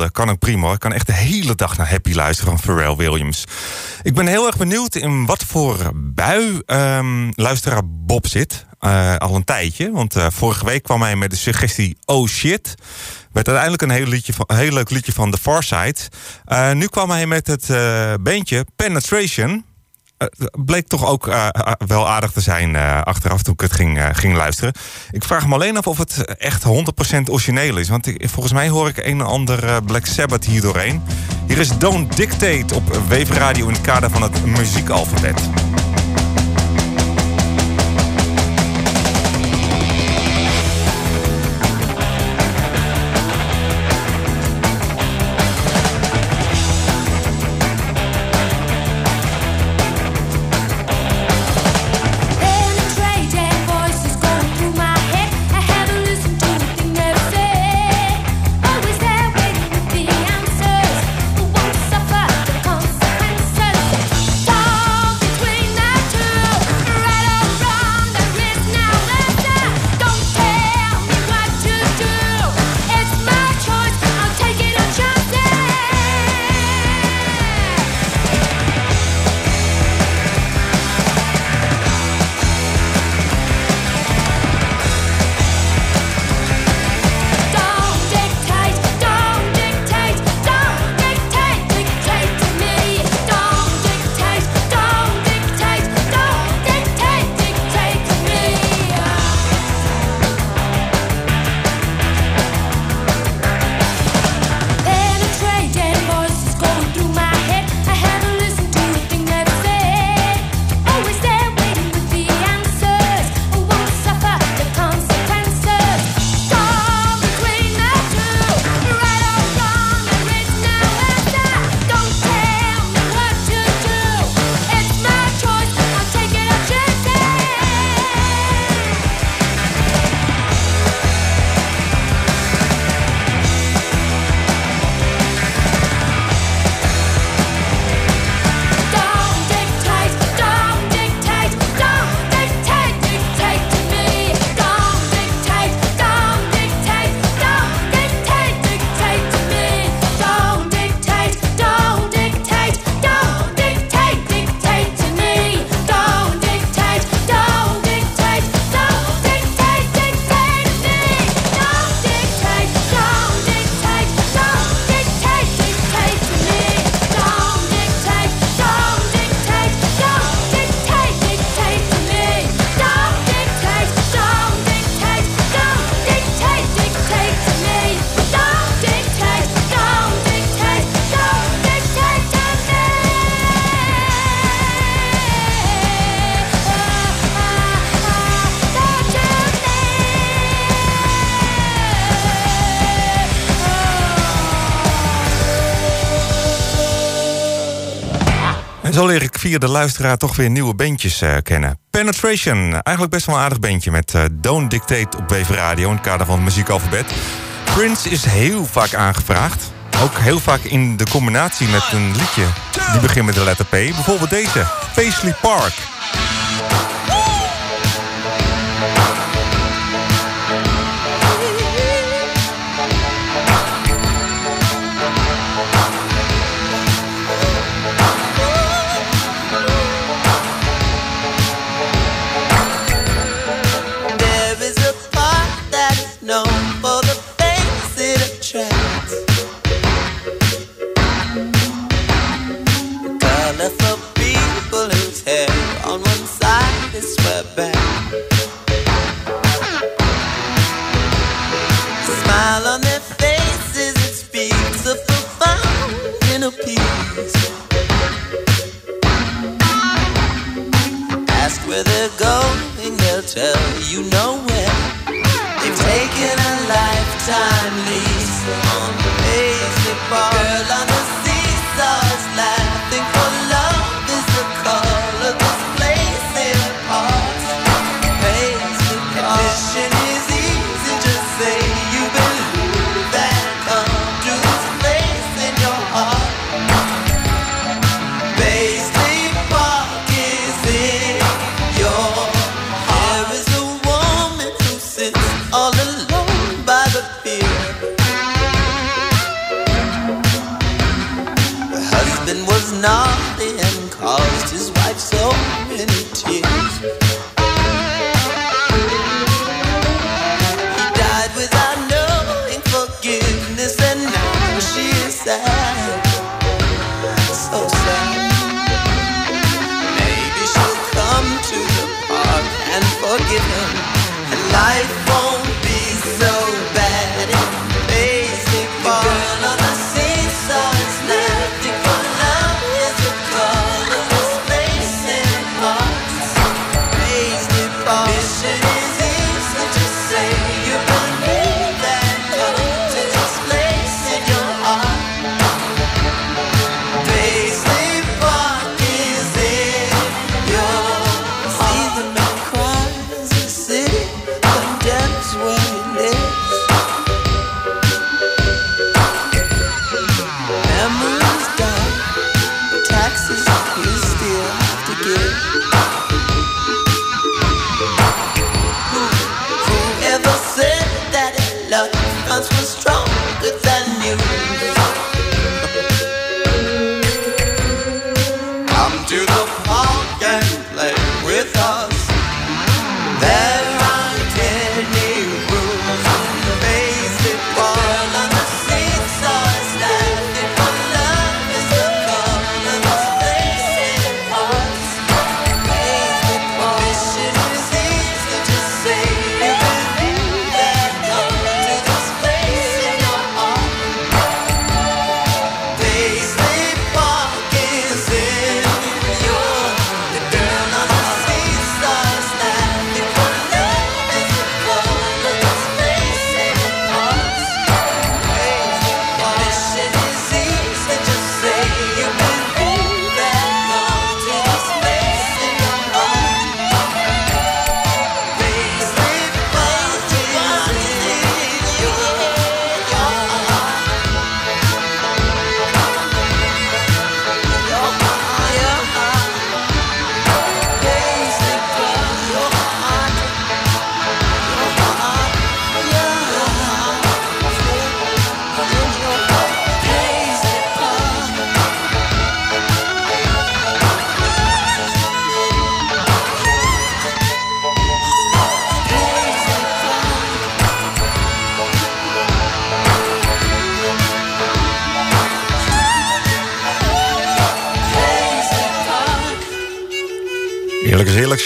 S3: Eh,
S6: kan ik prima. Ik kan echt de hele dag naar Happy luisteren van Pharrell Williams. Ik ben heel erg benieuwd in wat voor bui um, luisteraar Bob zit. Eh, al een tijdje. Want eh, vorige week kwam hij met de suggestie Oh shit. Werd uiteindelijk een heel, liedje van, een heel leuk liedje van The Farsight. Nu kwam hij met het beentje Penetration. Eh, bleek toch ook eh, eh, wel aardig te zijn achteraf toen ik het ging, ging luisteren. Ik vraag me alleen af of het echt 100% origineel is. Want volgens mij hoor ik een en ander Black Sabbath hier doorheen. Hier is Don't Dictate op Weveradio in het kader van het muziekalfabet.
S20: via de luisteraar toch weer nieuwe bandjes uh, kennen. Penetration, eigenlijk best wel een aardig bandje met eh, Don't Dictate op Wave Radio in het kader van het muziekalfabet. Prince is heel vaak aangevraagd. Ook heel vaak in de combinatie met een liedje die begint met de letter P. Bijvoorbeeld deze, Paisley Park.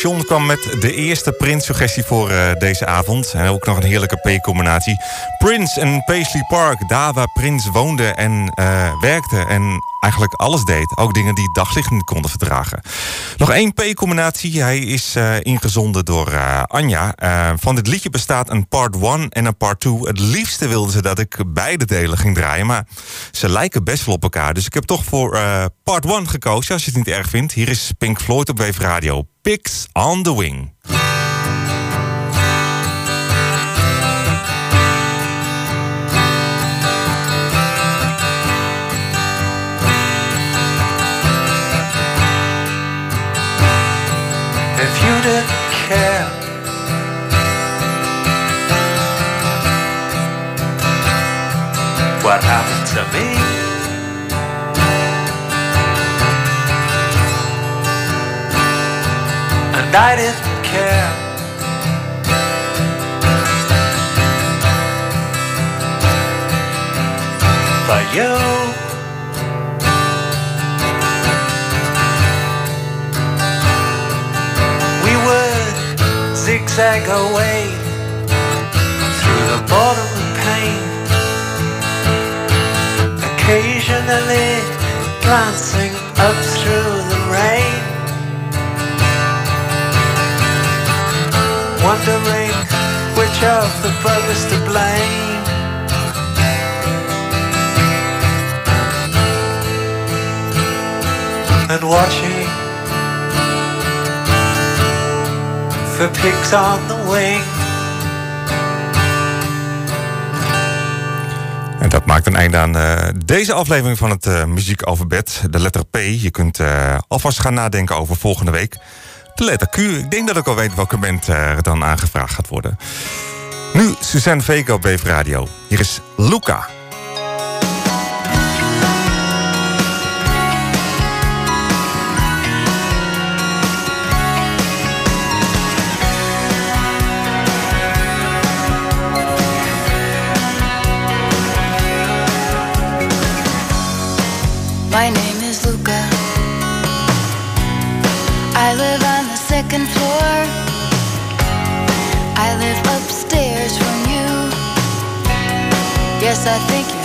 S3: John kwam met de eerste Prince-suggestie voor eh, deze avond. En ook nog een heerlijke P-combinatie. Prince en Paisley Park. Daar waar Prince woonde en eh, werkte. En eigenlijk alles deed. Ook dingen die daglicht niet konden verdragen. Nog één P-combinatie. Hij is eh, ingezonden door Anja. Van dit liedje bestaat een part 1 en een part 2. Het liefste wilden ze dat ik beide delen ging draaien. Maar ze lijken best wel op elkaar. Dus ik heb toch voor part 1 gekozen. Als je het niet erg vindt. Hier is Pink Floyd op Wave Radio. Pigs on the Wing.
S21: If you didn't care What happened to me? And I didn't care. But you. We would zigzag away through the bottom of pain, occasionally glancing up through the rain, wondering which of the brothers to blame. And watching for pigs on the wing.
S3: En dat maakt een einde aan eh, deze aflevering van het eh muziekalfabet. De letter P. Je kunt eh, alvast gaan nadenken over volgende week. De letter Q. Ik denk dat ik al weet welke band eh, er dan aangevraagd gaat worden. Nu Suzanne Vega op Wave Radio. Hier is Luca.
S14: My Yes, I think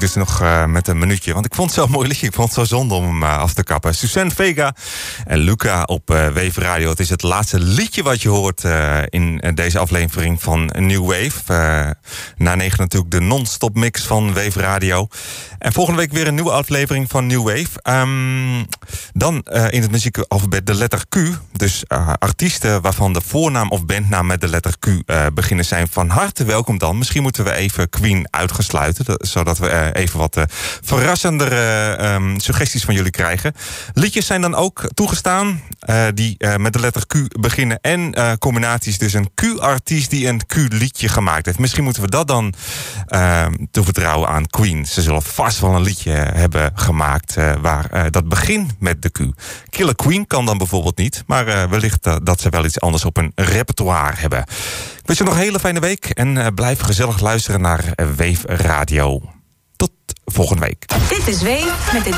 S3: dus nog eh, met een minuutje. Want ik vond het zo'n mooi liedje. Ik vond het zo zonde om hem eh, af te kappen. Suzanne Vega en Luca op uh, Wave Radio. Het is het laatste liedje wat je hoort eh, in eh, deze aflevering van New Wave. Eh, na negen natuurlijk de non-stop mix van Wave Radio. En volgende week weer een nieuwe aflevering van New Wave. Ehm, dan eh, in het muziekalfabet de letter Q. Dus eh, artiesten waarvan de voornaam of bandnaam met de letter Q eh, beginnen zijn van harte welkom dan. Misschien moeten we even Queen uitgesluiten. dat- zodat we eh, even wat verrassendere ehm, suggesties van jullie krijgen. Liedjes zijn dan ook toegestaan die met de letter Q beginnen. En combinaties, dus een Q-artiest die een Q-liedje gemaakt heeft. Misschien moeten we dat dan ehm, toevertrouwen aan Queen. Ze zullen vast wel een liedje hebben gemaakt waar dat begint met de Q. Killer Queen kan dan bijvoorbeeld niet. Maar eh, wellicht eh, dat ze wel iets anders op hun repertoire hebben. Ik wens je nog een hele fijne week. En eh, blijf gezellig luisteren naar Wave Radio. Tot volgende week.
S19: Dit is Wave met het